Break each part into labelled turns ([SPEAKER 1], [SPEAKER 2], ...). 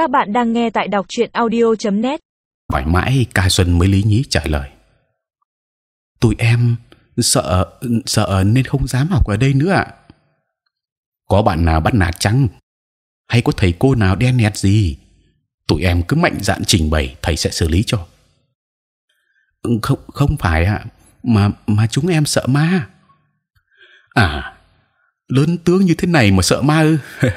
[SPEAKER 1] Các bạn đang nghe tại đọc truyện audio.net.
[SPEAKER 2] Hỏi mãi ca Xuân mới lý nhí trả lời. Tụi em sợ sợ nên không dám học ở đây nữa ạ. Có bạn nào bắt nạt chăng? Hay có thầy cô nào đen nẹt gì? Tụi em cứ mạnh dạn trình bày, thầy sẽ xử lý cho. Không không phải ạ, mà mà chúng em sợ ma. À, lớn tướng như thế này mà sợ ma ư?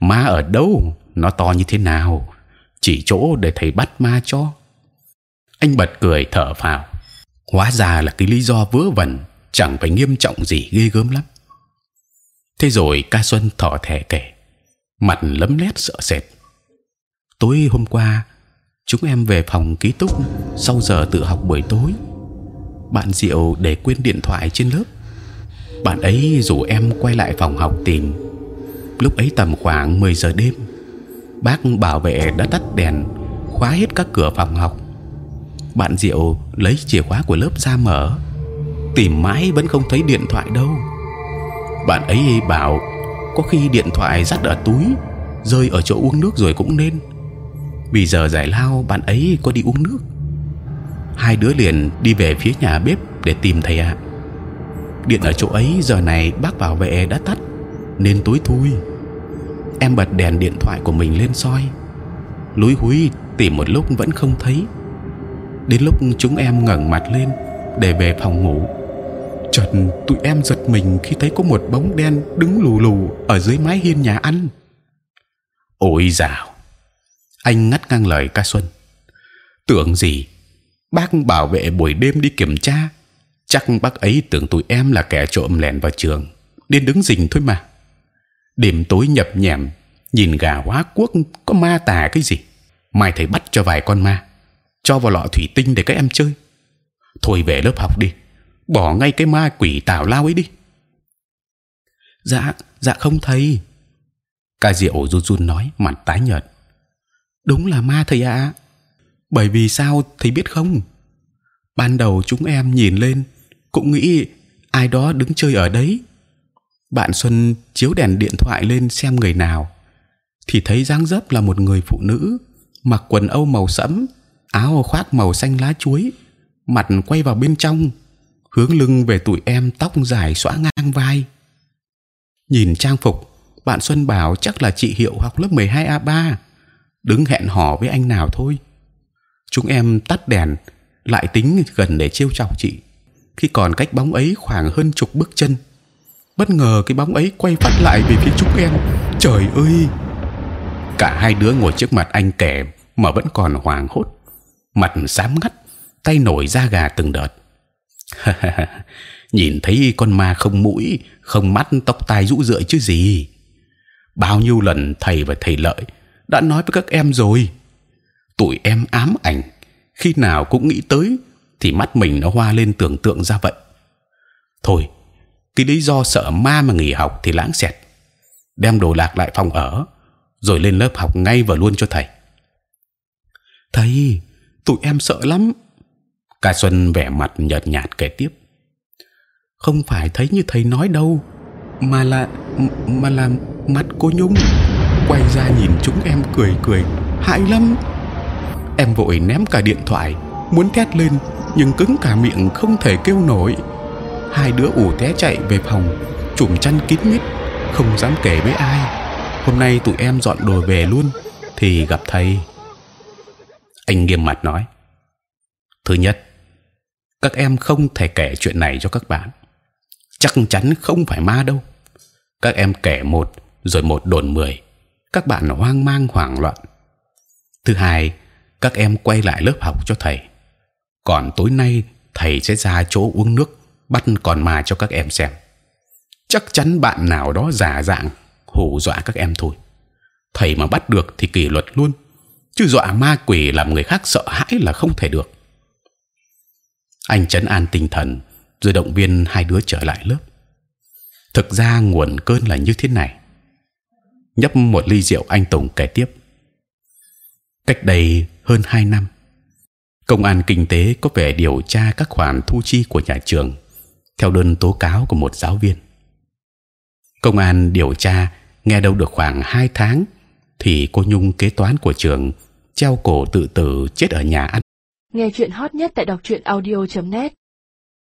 [SPEAKER 2] ma ở đâu? Nó to như thế nào? Chỉ chỗ để thầy bắt ma cho. Anh bật cười thở phào. Hóa ra là cái lý do vớ vẩn, chẳng phải nghiêm trọng gì ghê gớm lắm. Thế rồi ca xuân thỏ thẻ kể, mặt lấm lét sợ sệt. Tối hôm qua, chúng em về phòng ký túc sau giờ tự học buổi tối. Bạn Diệu để quên điện thoại trên lớp. Bạn ấy rủ em quay lại phòng học tìm. Lúc ấy tầm khoảng 10 giờ đêm, bác bảo vệ đã tắt đèn, khóa hết các cửa phòng học. Bạn Diệu lấy chìa khóa của lớp ra mở, tìm mãi vẫn không thấy điện thoại đâu. Bạn ấy bảo có khi điện thoại dắt ở túi, rơi ở chỗ uống nước rồi cũng nên. Vì giờ giải lao bạn ấy có đi uống nước. Hai đứa liền đi về phía nhà bếp để tìm thầy ạ. Điện ở chỗ ấy giờ này bác bảo vệ đã tắt nên tối thui. Em bật đèn điện thoại của mình lên soi, lúi húi tìm một lúc vẫn không thấy. Đến lúc chúng em ngẩng mặt lên để về phòng ngủ, chợt tụi em giật mình khi thấy có một bóng đen đứng lù lù ở dưới mái hiên nhà ăn. Ôi dào! Anh ngắt ngang lời ca Xuân. Tưởng gì? Bác bảo vệ buổi đêm đi kiểm tra, chắc bác ấy tưởng tụi em là kẻ trộm lẻn vào trường, đến đứng rình thôi mà. Đêm tối nhập nhèm, nhìn gà hóa quốc có ma tà cái gì? Mai thầy bắt cho vài con ma, cho vào lọ thủy tinh để các em chơi. Thôi về lớp học đi, bỏ ngay cái ma quỷ tào lao ấy đi. Dạ, dạ không thầy. Ca diệu run run nói, mặt tái nhợt. Đúng là ma thầy ạ. Bởi vì sao thầy biết không? Ban đầu chúng em nhìn lên cũng nghĩ ai đó đứng chơi ở đấy. Bạn Xuân chiếu đèn điện thoại lên xem người nào, thì thấy dáng dấp là một người phụ nữ mặc quần âu màu sẫm, áo khoác màu xanh lá chuối, mặt quay vào bên trong, hướng lưng về tụi em tóc dài xõa ngang vai. Nhìn trang phục, bạn Xuân bảo chắc là chị Hiệu học lớp 12 A 3 đứng hẹn hò với anh nào thôi. Chúng em tắt đèn, lại tính gần để chiêu chọc chị. Khi còn cách bóng ấy khoảng hơn chục bước chân, bất ngờ cái bóng ấy quay phát lại về phía chúng em. Trời ơi! Cả hai đứa ngồi trước mặt anh kẻ mà vẫn còn hoàng hốt, mặt xám ngắt, tay nổi da gà từng đợt. Nhìn thấy con ma không mũi, không mắt, tóc tai rũ rượi chứ gì? Bao nhiêu lần thầy và thầy lợi đã nói với các em rồi tụi em ám ảnh khi nào cũng nghĩ tới thì mắt mình nó hoa lên tưởng tượng ra vậy. Thôi, cái lý do sợ ma mà nghỉ học thì lãng xẹt. Đem đồ lạc lại phòng ở, rồi lên lớp học ngay và luôn cho thầy. Thầy, tụi em sợ lắm. Cả xuân vẻ mặt nhợt nhạt kể tiếp. Không phải thấy như thầy nói đâu, mà là mà là mắt cô nhung. Quay ra nhìn chúng em cười cười hại lắm. Em vội ném cả điện thoại, muốn thét lên nhưng cứng cả miệng không thể kêu nổi. Hai đứa ủ té chạy về phòng chùm chăn kín mít không dám kể với ai. Hôm nay tụi em dọn đồ về luôn thì gặp thầy. Anh nghiêm mặt nói thứ nhất các em không thể kể chuyện này cho các bạn. Chắc chắn không phải ma đâu. Các em kể một rồi một đồn mười. Các bạn hoang mang hoảng loạn. Thứ hai, các em quay lại lớp học cho thầy. Còn tối nay thầy sẽ ra chỗ uống nước bắt còn mà cho các em xem. Chắc chắn bạn nào đó giả dạng hù dọa các em thôi. Thầy mà bắt được thì kỷ luật luôn. Chứ dọa ma quỷ làm người khác sợ hãi là không thể được. Anh chấn an tinh thần rồi động viên hai đứa trở lại lớp. Thực ra nguồn cơn là như thế này nhấp một ly rượu anh Tùng kể tiếp. Cách đây hơn hai năm, công an kinh tế có vẻ điều tra các khoản thu chi của nhà trường, theo đơn tố cáo của một giáo viên. Công an điều tra, nghe đâu được khoảng 2 tháng, thì cô Nhung kế toán của trường treo cổ tự tử chết ở nhà ăn.
[SPEAKER 1] Nghe chuyện hot nhất tại đọc truyện audio.net